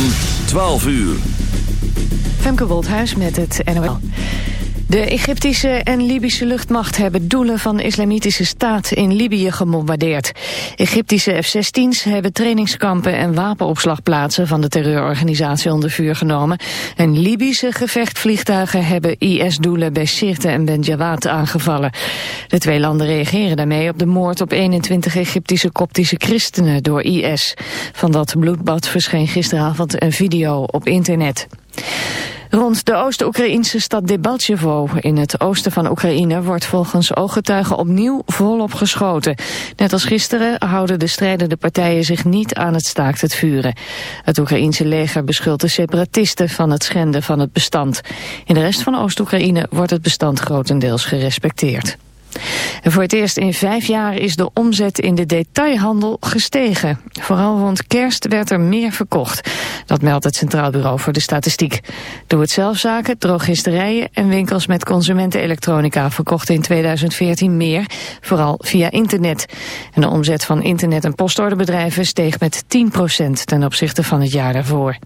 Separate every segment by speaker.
Speaker 1: van 12 uur.
Speaker 2: Femke Woldhuis met het NOL. De Egyptische en Libische luchtmacht hebben doelen van de islamitische staat in Libië gebombardeerd. Egyptische F-16's hebben trainingskampen en wapenopslagplaatsen van de terreurorganisatie onder vuur genomen. En Libische gevechtvliegtuigen hebben IS-doelen bij Sirte en Ben Jawad aangevallen. De twee landen reageren daarmee op de moord op 21 Egyptische koptische christenen door IS. Van dat bloedbad verscheen gisteravond een video op internet. Rond de Oost-Oekraïnse stad Debaltjevo in het oosten van Oekraïne wordt volgens ooggetuigen opnieuw volop geschoten. Net als gisteren houden de strijdende partijen zich niet aan het staakt het vuren. Het Oekraïense leger beschuldigt de separatisten van het schenden van het bestand. In de rest van Oost-Oekraïne wordt het bestand grotendeels gerespecteerd. Voor het eerst in vijf jaar is de omzet in de detailhandel gestegen. Vooral rond kerst werd er meer verkocht. Dat meldt het Centraal Bureau voor de Statistiek. Doe het zelfzaken, drogisterijen en winkels met consumentenelektronica verkochten in 2014 meer, vooral via internet. En de omzet van internet- en postorderbedrijven steeg met 10% ten opzichte van het jaar daarvoor.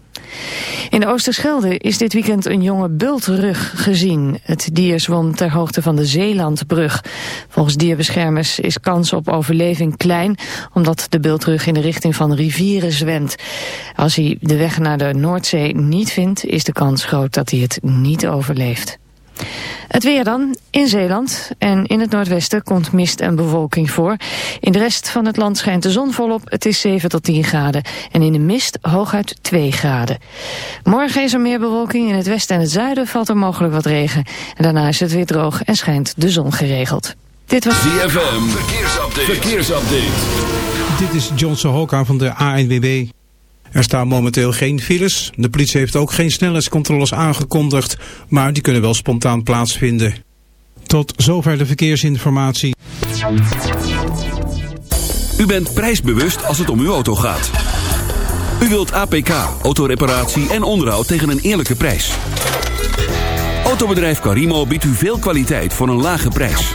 Speaker 2: In de Oosterschelde is dit weekend een jonge bultrug gezien. Het dier zwom ter hoogte van de Zeelandbrug. Volgens dierbeschermers is kans op overleving klein... omdat de bultrug in de richting van rivieren zwemt. Als hij de weg naar de Noordzee niet vindt... is de kans groot dat hij het niet overleeft. Het weer dan. In Zeeland en in het noordwesten komt mist en bewolking voor. In de rest van het land schijnt de zon volop. Het is 7 tot 10 graden. En in de mist hooguit 2 graden. Morgen is er meer bewolking. In het westen en het zuiden valt er mogelijk wat regen. En daarna is het weer droog en schijnt de zon geregeld.
Speaker 1: Dit was ZFM. Verkeersupdate. Verkeersupdate.
Speaker 3: Dit is John Sohoka van de ANWB. Er staan momenteel geen files. De politie heeft ook geen snelheidscontroles aangekondigd, maar die kunnen wel spontaan plaatsvinden. Tot zover de verkeersinformatie.
Speaker 1: U bent prijsbewust als het om uw auto gaat. U wilt APK, autoreparatie en onderhoud tegen een eerlijke prijs. Autobedrijf Carimo biedt u veel kwaliteit voor een lage prijs.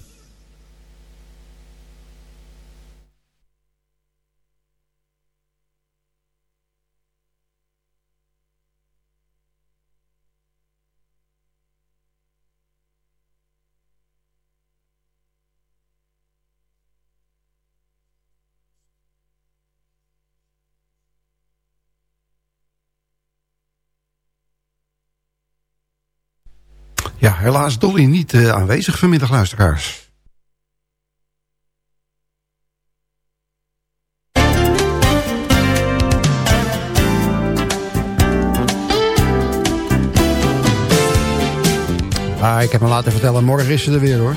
Speaker 4: Ja, helaas Dolly niet eh, aanwezig vanmiddag, luisteraars. Ah, ik heb me laten vertellen, morgen is ze er weer hoor.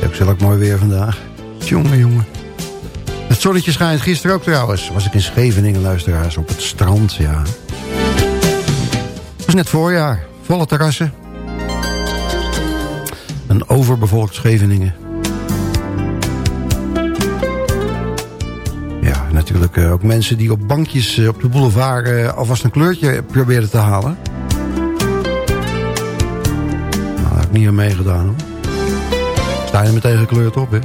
Speaker 5: Ik zal ik mooi weer vandaag. Jongen, jongen. Zonnetje schijnt gisteren ook trouwens. Was ik in Scheveningen, luisteraars, op het strand, ja. Het was net voorjaar. Volle terrassen. Een overbevolkt Scheveningen. Ja, natuurlijk eh, ook mensen die op bankjes eh, op de boulevard... eh, alvast een kleurtje proberen te halen. Nou, daar heb ik niet aan meegedaan, hoor. Sta je meteen gekleurd op, hè?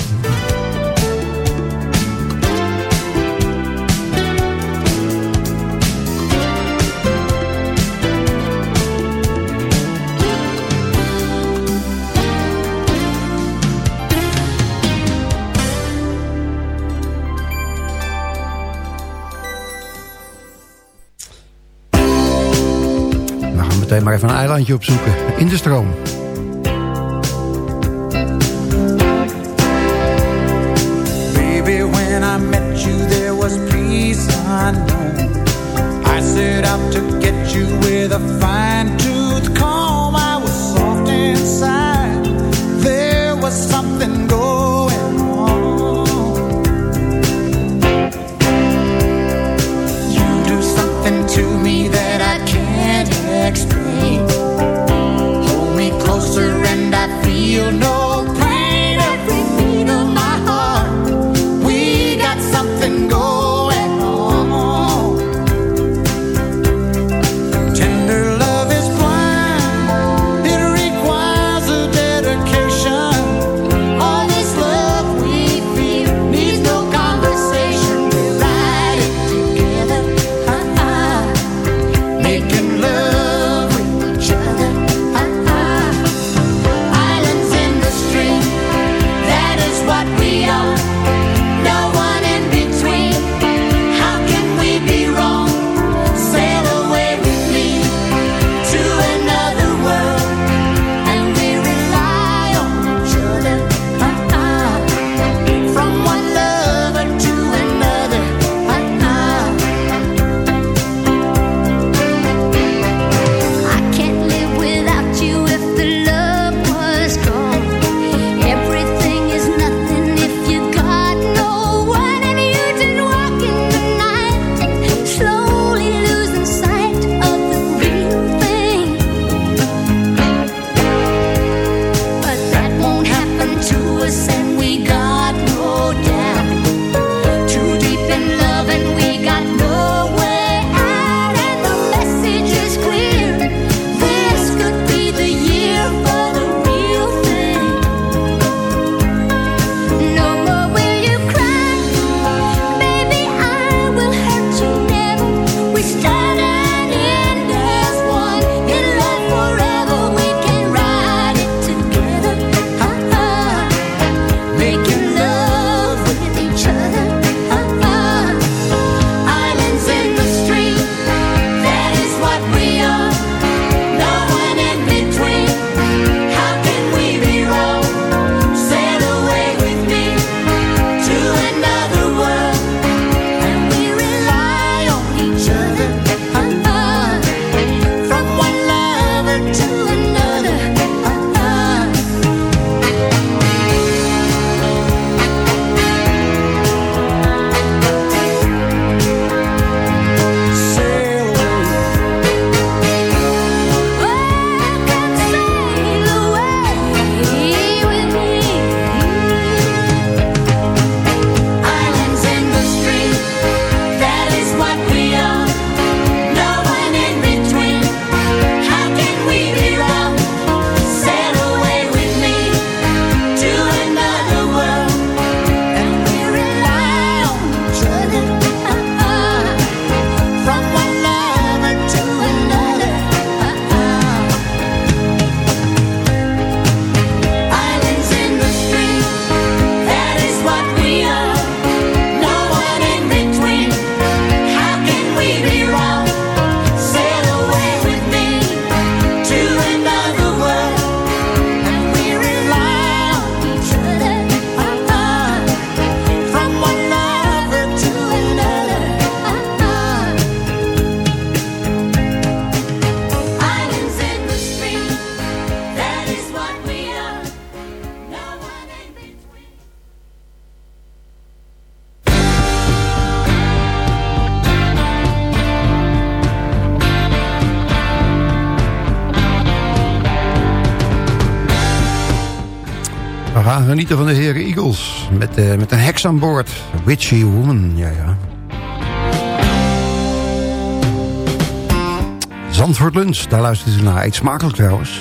Speaker 5: Maar even een eilandje opzoeken. In de stroom.
Speaker 4: Genieten van de heren Eagles. Met, eh, met een heks aan boord. Witchy Woman, ja ja. Zandvoort Lunch, daar luistert u naar. Eet smakelijk trouwens.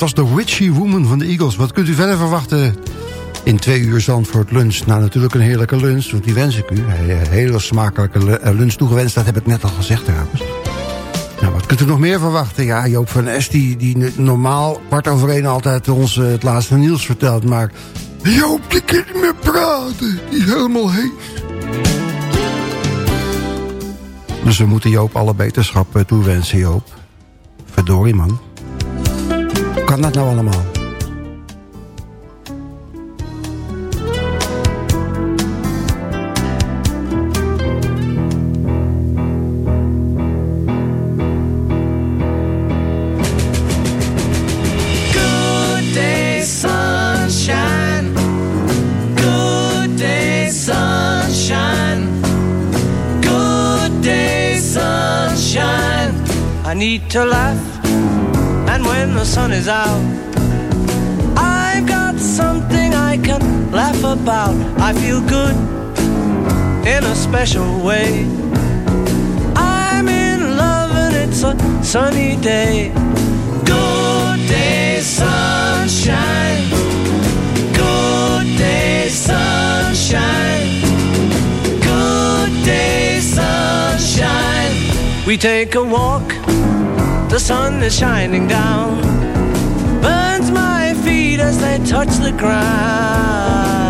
Speaker 4: Dat was de Witchy Woman van de Eagles. Wat kunt u verder verwachten in twee uur Zandvoort lunch? Nou, natuurlijk een heerlijke lunch, want die wens ik u. Een hele smakelijke eh, lunch toegewenst, dat heb ik net al gezegd trouwens. Nou, wat kunt u nog meer verwachten? Ja, Joop van Es, die, die normaal kwart over één altijd ons eh, het laatste nieuws vertelt. Maar Joop, die kan niet meer praten. Die helemaal hees. Dus we moeten Joop alle beterschap eh, toewensen, Joop. Verdorie, man. Hoe kan dat nou allemaal?
Speaker 6: Good day, sunshine. Good day, sunshine. Good day, sunshine.
Speaker 7: I need to laugh. And when the sun is out, I've got something I can laugh about. I feel good in a special way. I'm in love and it's a sunny day. Good day, sunshine. Good day, sunshine. Good day, sunshine. We take a walk, the sun is shining down. Burns my feet as they touch the ground.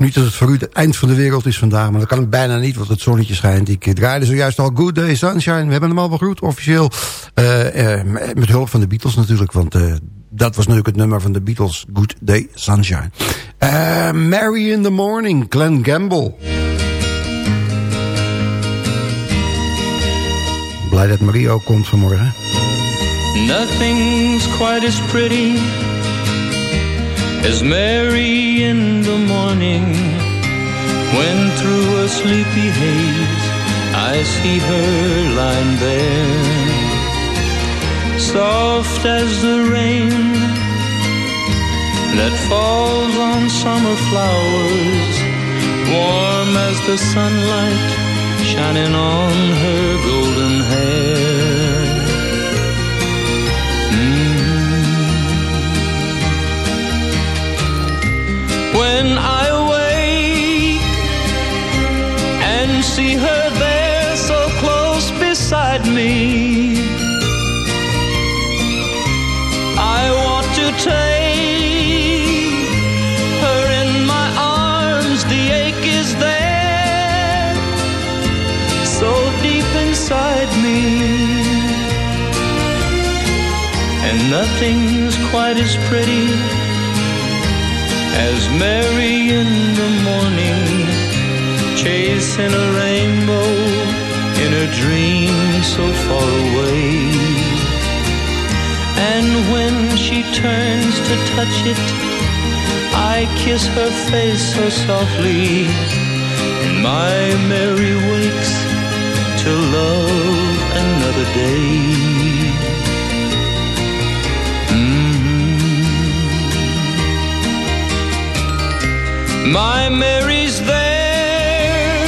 Speaker 8: Niet dat het voor u het eind van de wereld is vandaag. Maar dat kan het bijna niet, want het zonnetje schijnt. Ik eh, draaide zojuist al Good Day Sunshine. We hebben hem al begroet, officieel. eh, eh, met hulp van de Beatles natuurlijk. Want dat was natuurlijk het nummer van de Beatles. Good Day Sunshine. Mary in the Morning, Glenn Gamble. Blij dat Marie ook komt vanmorgen.
Speaker 9: Nothing's quite as pretty as Mary in the morning when through a sleepy haze I see her lying there soft as the rain that falls on summer flowers, warm as the sunlight shining on her golden hair. When I wake and see her there so close beside me, I want to take her in my arms. The ache is there, so deep inside me. And nothing's quite as pretty as Mary in the morning, chasing a rainbow in a dream so far away. And when she turns to touch it, I kiss her face so softly, and my Mary wakes to love another day. My Mary's there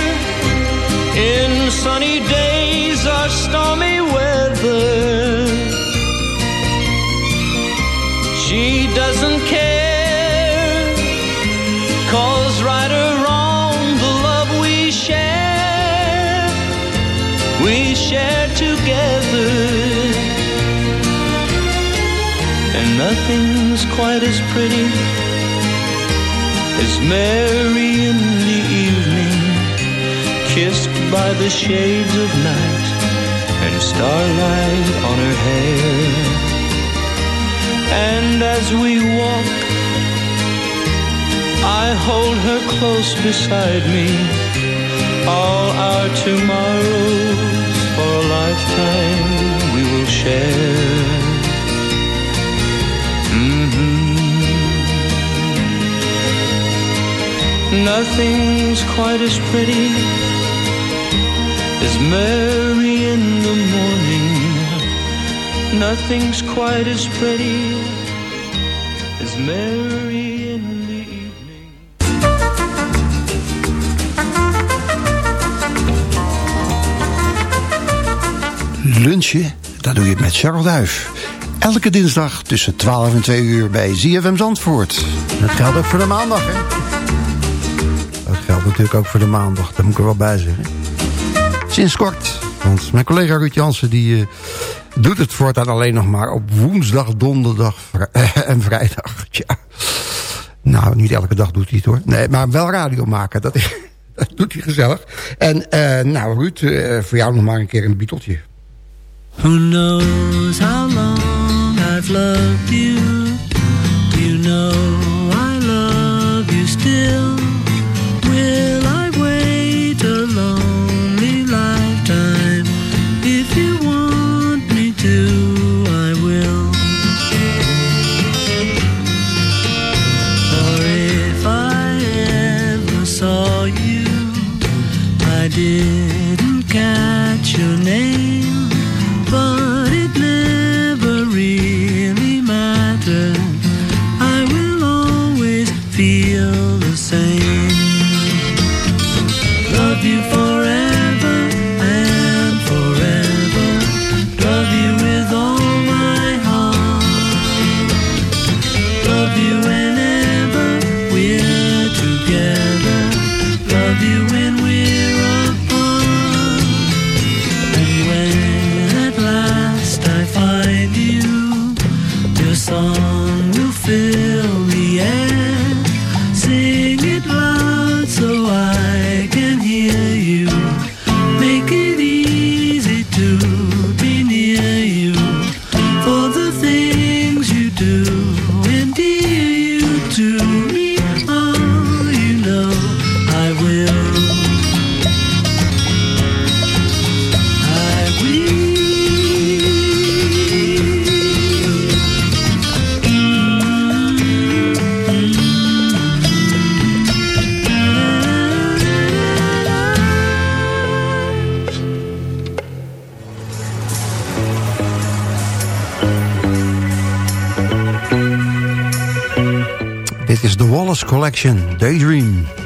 Speaker 9: in sunny days or stormy weather. She doesn't care, cause right or wrong, the love we share, we share together. And nothing's quite as pretty as Mary in the evening, kissed by the shades of night and starlight on her hair. And as we walk, I hold her close beside me. All our tomorrows for a lifetime we will share. Nothing's quite as pretty as Mary in the morning. Nothing's quite as pretty as Mary in the evening.
Speaker 8: Lunchen, dat doe je met Charles Duif. Elke dinsdag tussen 12 en 2 uur bij ZFM Zandvoort. Dat geldt ook voor de maandag, hè? Natuurlijk ook voor de maandag, daar moet ik er wel bij zeggen. Sinds kort, want mijn collega Ruud Jansen... die eh, doet het voortaan alleen nog maar op woensdag, donderdag en vrijdag. Tja. Nou, niet elke dag doet hij het hoor. Nee, maar wel radio maken, dat, dat doet hij gezellig. En eh, nou Ruud, eh, voor jou nog maar een keer een bieteltje.
Speaker 10: Who knows how long I've loved you? You know
Speaker 9: Daydream.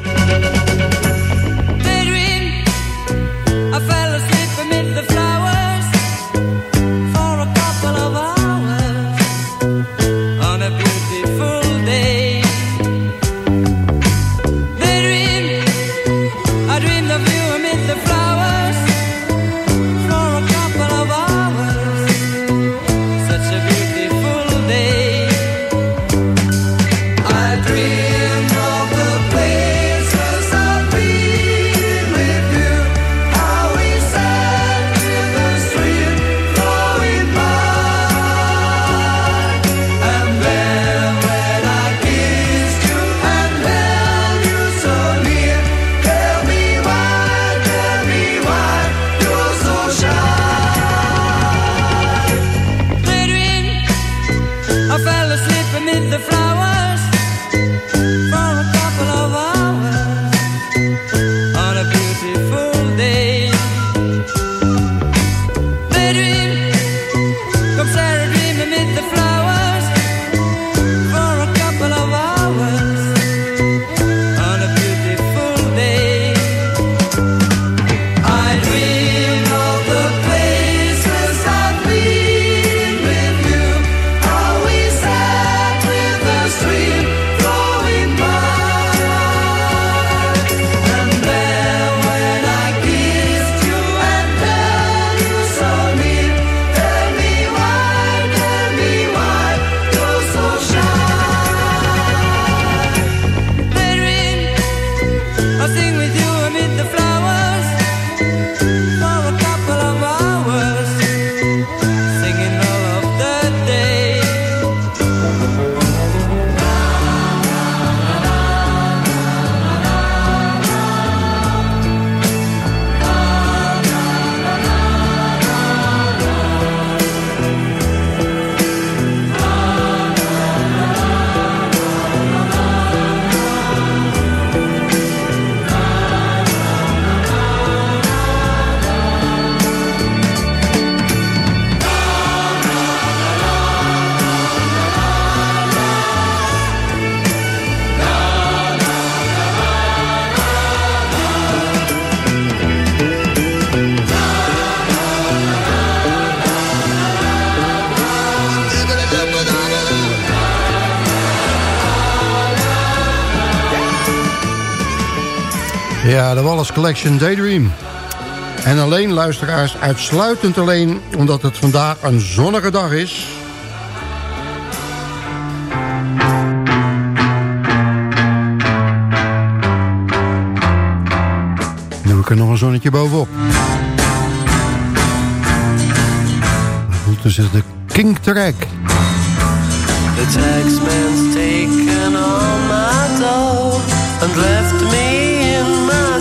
Speaker 9: Ja, de Wallace Collection Daydream. En alleen, luisteraars, uitsluitend alleen... omdat het vandaag een zonnige dag is... Nu ik er nog een zonnetje bovenop. Goed, dan is de King Track.
Speaker 11: The taxman's taken all my dough and left me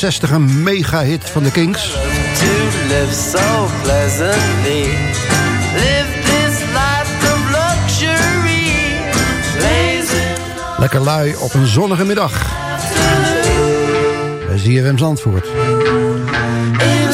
Speaker 4: 1965 een mega-hit van de Kings. Lekker lui op een zonnige middag. Bij ZFM Zandvoort.
Speaker 11: In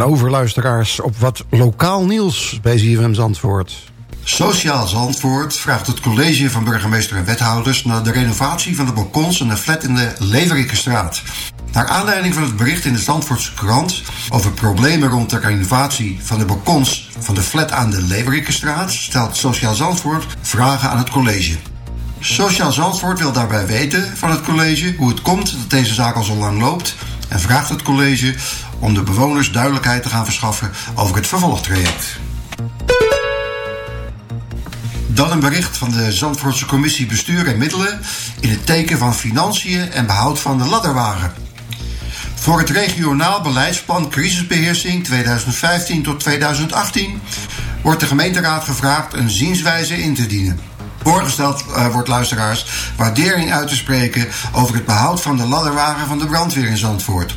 Speaker 4: gaan over, luisteraars, op wat lokaal nieuws bij ZFM Zandvoort.
Speaker 8: Sociaal Zandvoort vraagt het college van burgemeester en wethouders naar de renovatie van de balkons en de flat in de Leverikkenstraat. Naar aanleiding van het bericht in de Zandvoortse krant over problemen rond de renovatie van de balkons van de flat aan de Leverikkenstraat stelt Sociaal Zandvoort vragen aan het college. Sociaal Zandvoort wil daarbij weten van het college hoe het komt dat deze zaak al zo lang loopt en vraagt het college om de bewoners duidelijkheid te gaan verschaffen over het vervolgtraject. Dan een bericht van de Zandvoortse Commissie Bestuur en Middelen in het teken van financiën en behoud van de ladderwagen. Voor het regionaal beleidsplan crisisbeheersing 2015 tot 2018 wordt de gemeenteraad gevraagd een zienswijze in te dienen. Voorgesteld eh, wordt luisteraars waardering uit te spreken over het behoud van de ladderwagen van de brandweer in Zandvoort.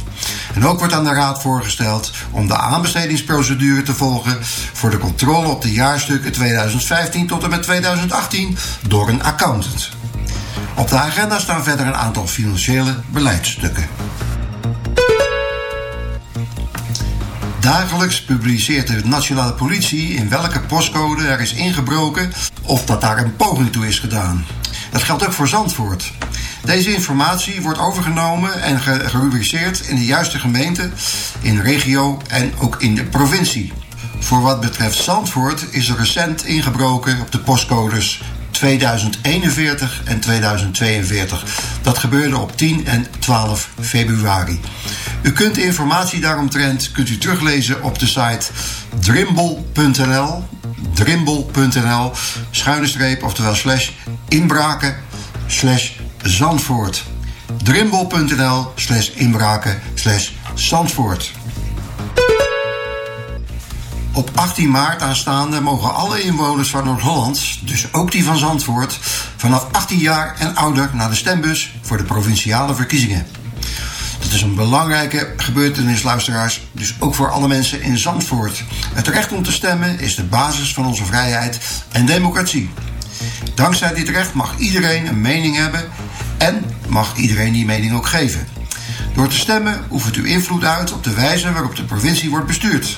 Speaker 8: En ook wordt aan de raad voorgesteld om de aanbestedingsprocedure te volgen voor de controle op de jaarstukken 2015 tot en met 2018 door een accountant. Op de agenda staan verder een aantal financiële beleidsstukken. Dagelijks publiceert de nationale politie in welke postcode er is ingebroken of dat daar een poging toe is gedaan. Dat geldt ook voor Zandvoort. Deze informatie wordt overgenomen en ge- gerubriceerd in de juiste gemeente, in regio en ook in de provincie. Voor wat betreft Zandvoort is er recent ingebroken op de postcodes 2041 en 2042. Dat gebeurde op 10 en 12 februari. U kunt informatie daaromtrent kunt u teruglezen op de site drimble.nl drimble.nl schuine streep oftewel slash inbraken slash Zandvoort drimble.nl slash inbraken slash Zandvoort op 18 maart aanstaande mogen alle inwoners van Noord-Holland, dus ook die van Zandvoort, vanaf 18 jaar en ouder naar de stembus voor de provinciale verkiezingen. Dat is een belangrijke gebeurtenis, luisteraars, dus ook voor alle mensen in Zandvoort. Het recht om te stemmen is de basis van onze vrijheid en democratie. Dankzij dit recht mag iedereen een mening hebben en mag iedereen die mening ook geven. Door te stemmen oefent u invloed uit op de wijze waarop de provincie wordt bestuurd.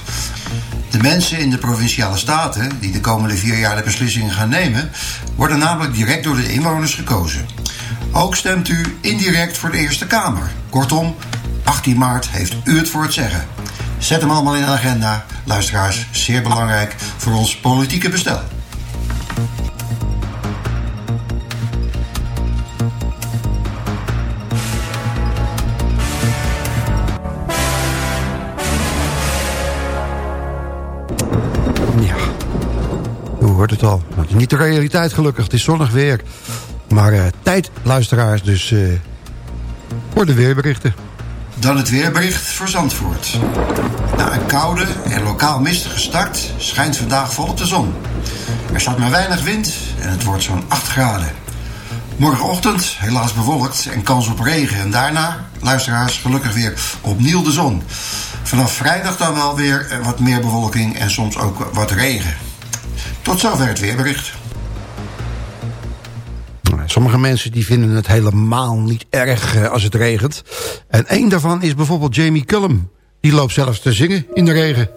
Speaker 8: De mensen in de provinciale staten, die de komende vier jaar de beslissingen gaan nemen, worden namelijk direct door de inwoners gekozen. Ook stemt u indirect voor de Eerste Kamer. Kortom, 18 maart heeft u het voor het zeggen. Zet hem allemaal in de agenda, luisteraars, zeer belangrijk voor ons politieke bestel.
Speaker 4: Het al. Het is niet de realiteit gelukkig, het is zonnig weer. Maar eh, tijd, luisteraars, dus eh voor de weerberichten.
Speaker 8: Dan het weerbericht voor Zandvoort. Na een koude en lokaal mistige start schijnt vandaag volop de zon. Er staat maar weinig wind en het wordt zo'n 8 graden. Morgenochtend helaas bewolkt en kans op regen. En daarna, luisteraars, gelukkig weer opnieuw de zon. Vanaf vrijdag dan wel weer eh, wat meer bewolking en soms ook wat regen. Tot zover het weerbericht.
Speaker 4: Sommige mensen die vinden het helemaal niet erg eh, als het regent. En één daarvan is bijvoorbeeld Jamie Cullum. Die loopt zelfs te zingen in de regen.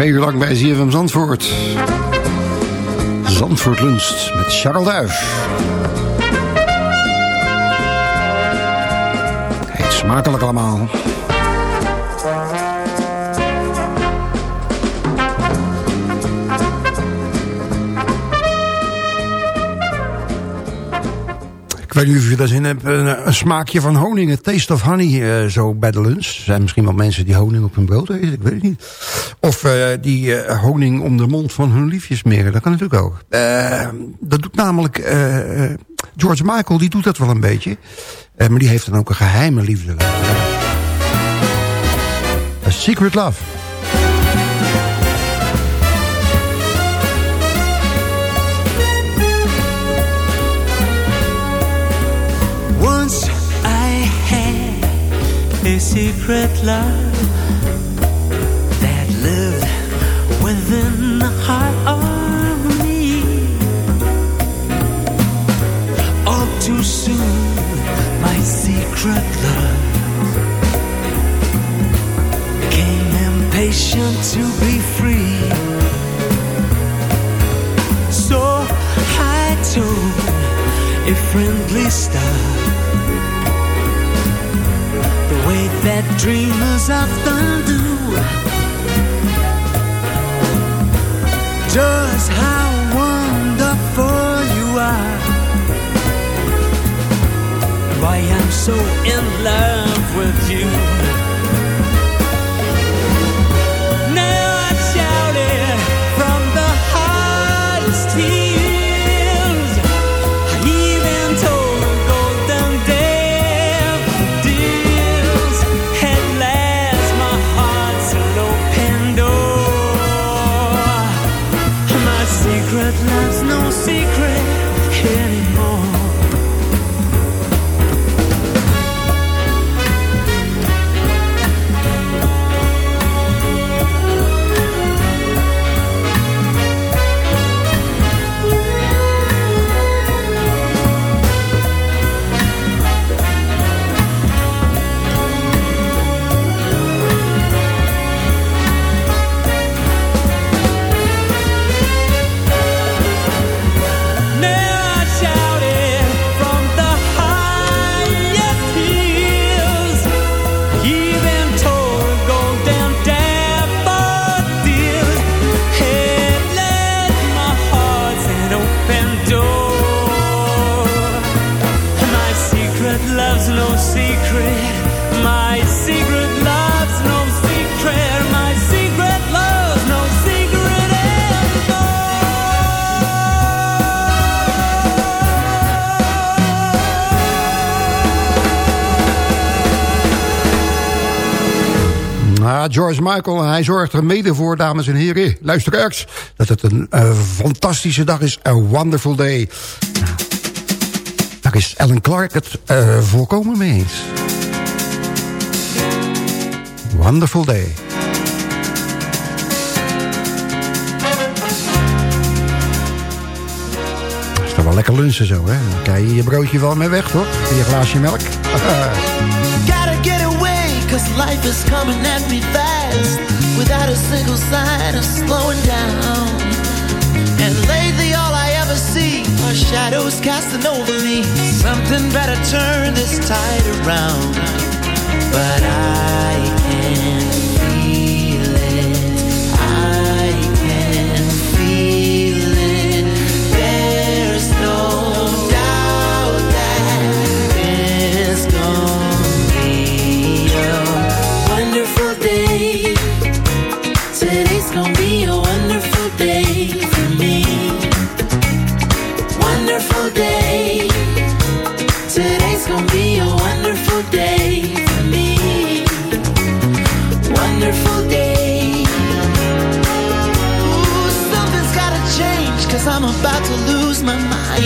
Speaker 8: Twee uur lang bij ZFM Zandvoort. Zandvoort luncht met Charles Duif. Heet smakelijk allemaal. Ik weet niet of je daar zin hebt. Een, smaakje van honing, taste of honey, eh, zo bij de lunch. Er zijn misschien wel mensen die honing op hun brood eten, ik weet het niet. Of eh, die eh, honing om de mond van hun liefjes smeren, dat kan natuurlijk ook. Eh, dat doet namelijk George Michael, die doet dat wel een beetje. Maar die heeft dan ook een geheime liefde. A Secret Love.
Speaker 9: Once I had a secret love so in love with you.
Speaker 8: George Michael, en hij zorgt er mede voor, dames en heren. Luisteraars, dat het een eh, fantastische dag is. A wonderful day. Daar is Ellen Clark het eh, volkomen mee eens. Wonderful day. Is toch wel lekker lunchen zo, hè? Dan krijg je je broodje wel mee weg, toch? En je glaasje melk.
Speaker 12: Cause life is coming at me fast. Without a single sign of slowing down. And lately all I ever see are shadows casting over me. Something better turn this tide around. But I can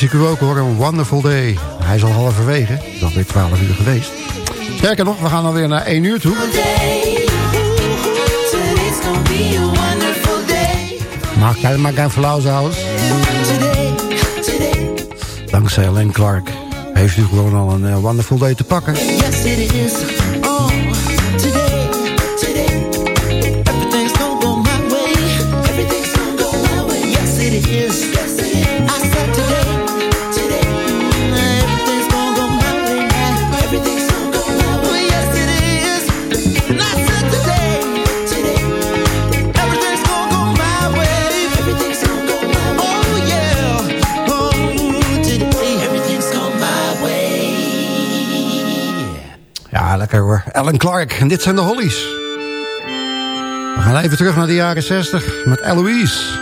Speaker 12: Wens ik u ook hoor, een wonderful day. Hij is al halverwege, is alweer 12 uur geweest. Sterker nog, we gaan alweer naar 1 uur toe. Maak jij maar geen flauw
Speaker 8: today,
Speaker 12: Dankzij Len Clark heeft u gewoon al een eh, wonderful day te pakken. Ellen Clark. En dit zijn de Hollies. We gaan even terug naar de jaren 60 met Eloise.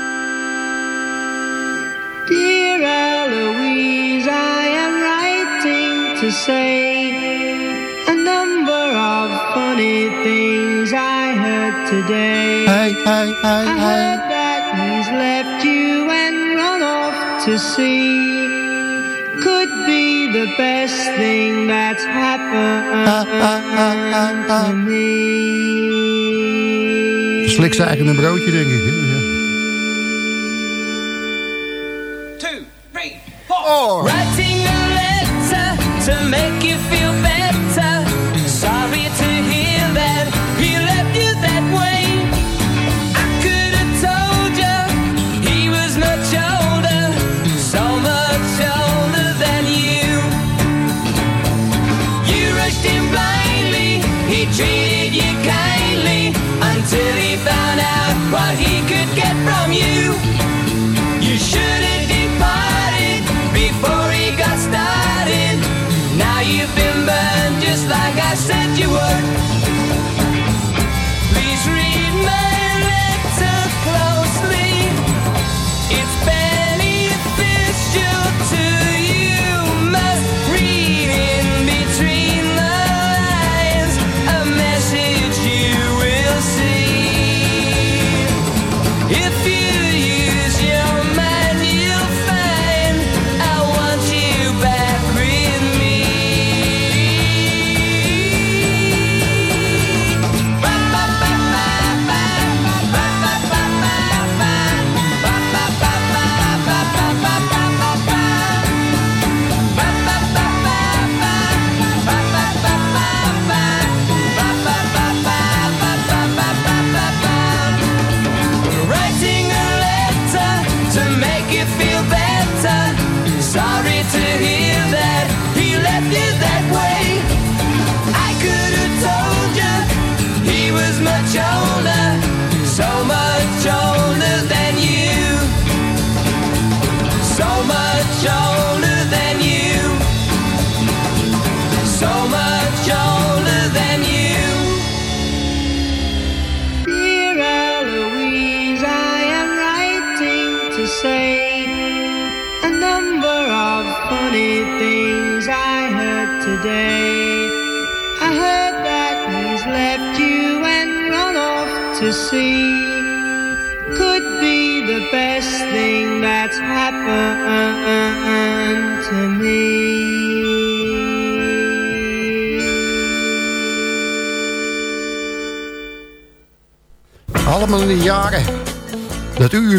Speaker 13: Dear Eloise, I am writing to say a number of funny things I heard today.
Speaker 12: Hey, hey, hey,
Speaker 13: I heard that he's left you and run off to sea. Could be the best thing that's happened.
Speaker 12: Slik ze eigenlijk een broodje, denk ik. hè? Ja.
Speaker 9: Writing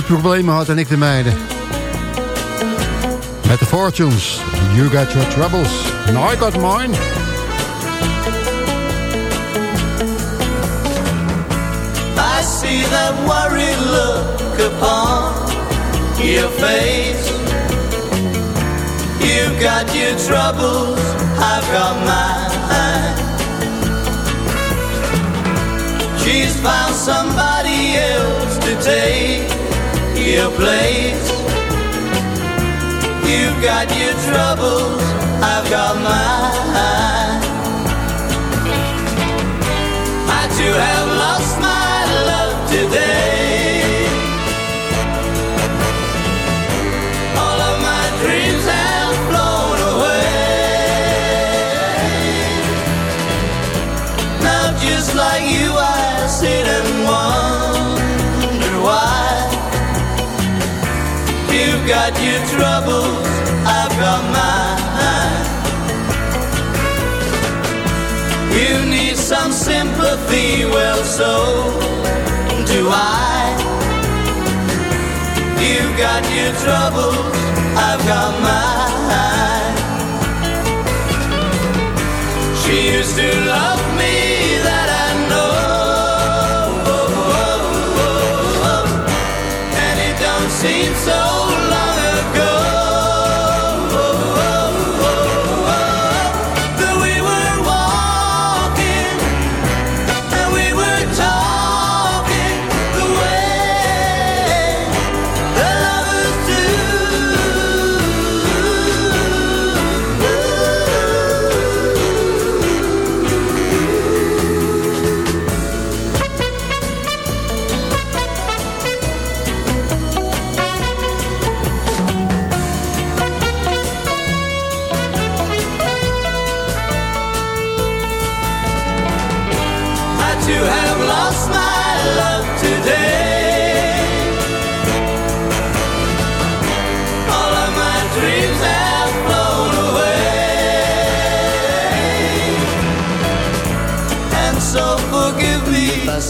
Speaker 12: problemen had en ik de mijne. Met de Fortunes. You got your troubles. And I got mine.
Speaker 9: I see that worried look upon your face. You've got your troubles, I've got mine. She's found somebody else to take your place. You've got your troubles, I've got mine. I too have lost my love today. Why. You've got troubles,
Speaker 14: mine. You need some sympathy, well, so do I. You've got your troubles, I've got mine. She used to love me,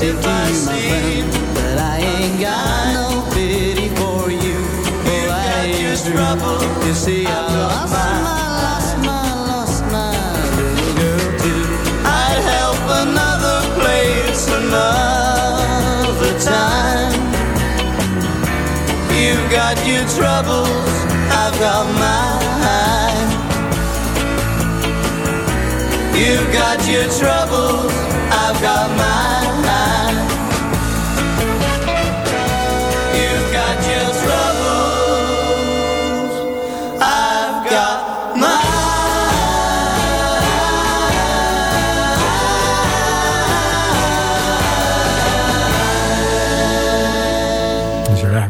Speaker 14: if I seem that I ain't got no pity for you. Oh, got your trouble, you see I lost my, lost my, lost my little girl too. I'd help another place another time. You've got your troubles, I've got mine. You've got your troubles, I've got mine.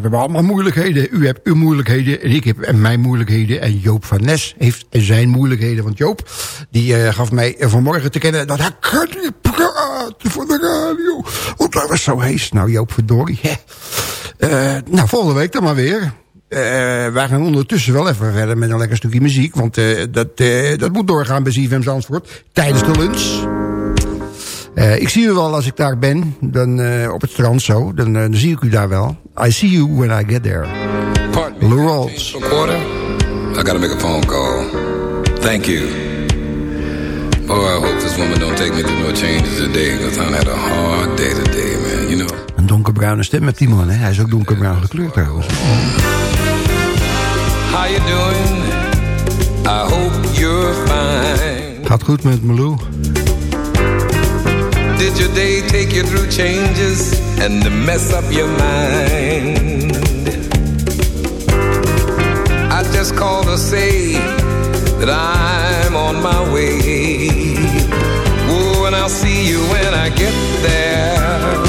Speaker 8: Hebben allemaal moeilijkheden. U hebt uw moeilijkheden en ik heb mijn moeilijkheden. En Joop van Nes heeft zijn moeilijkheden. Want Joop die eh, gaf mij vanmorgen te kennen... dat hij kan niet praten voor de radio. Want dat was zo hees. Nou Joop, verdorie. Eh, nou, volgende week dan maar weer. Eh, wij gaan ondertussen wel even verder met een lekker stukje muziek. Want dat, dat moet doorgaan bij ZFM Zandvoort. Tijdens de lunch. Ik zie u wel als ik daar ben, dan, op het strand zo. Dan zie ik u daar wel. I see you when I get there. Lou Rawls.
Speaker 15: Quarter? I gotta make a phone call. Thank you. Boy, I hope this woman don't take me through no changes today, because I had a hard day today, man, you know.
Speaker 8: Een donkerbruine stem met die man, hè? Hij is ook donkerbruin gekleurd trouwens.
Speaker 15: How you doing? I hope you're fine.
Speaker 8: Gaat goed met Malou.
Speaker 15: Did your day take you through changes and mess up your mind? I just called to say that I'm on my way. Oh, and I'll see you when I get there.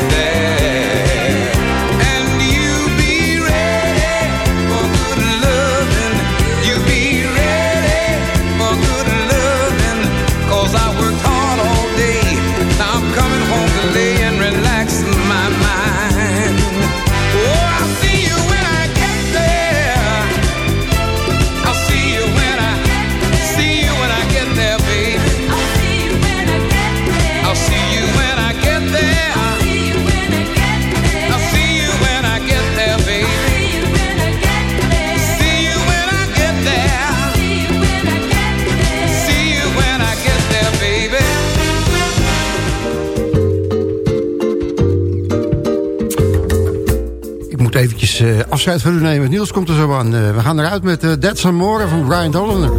Speaker 4: afscheid van u nemen. Niels komt er zo aan. Uh, we gaan eruit met uh, That's van Brian
Speaker 11: Dolander.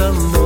Speaker 11: a